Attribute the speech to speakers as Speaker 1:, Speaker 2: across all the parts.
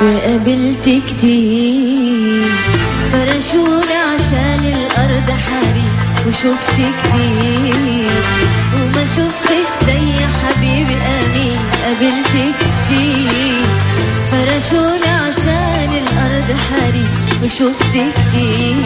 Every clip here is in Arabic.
Speaker 1: قابلت كتير. فرشوني عشان الأرض حريق وشفت كتير. وما شفتش زي حبيبي أمين قابلت كتير. فرشوني عشان الأرض حريق وشفت كتير.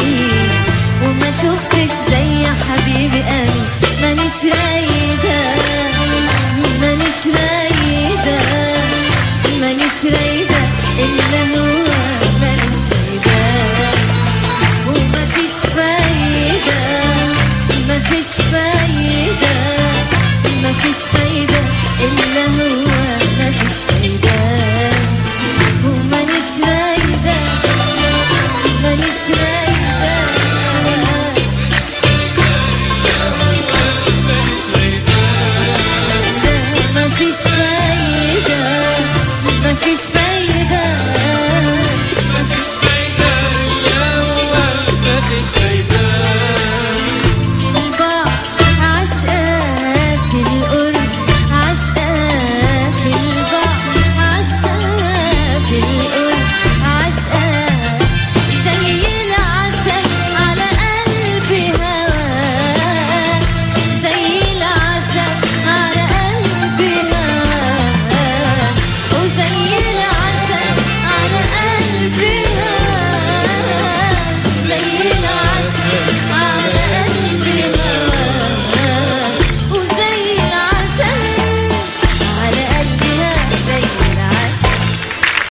Speaker 1: مفيش فايدة مفيش فايدة إلا هو مفيش فايدة. I'll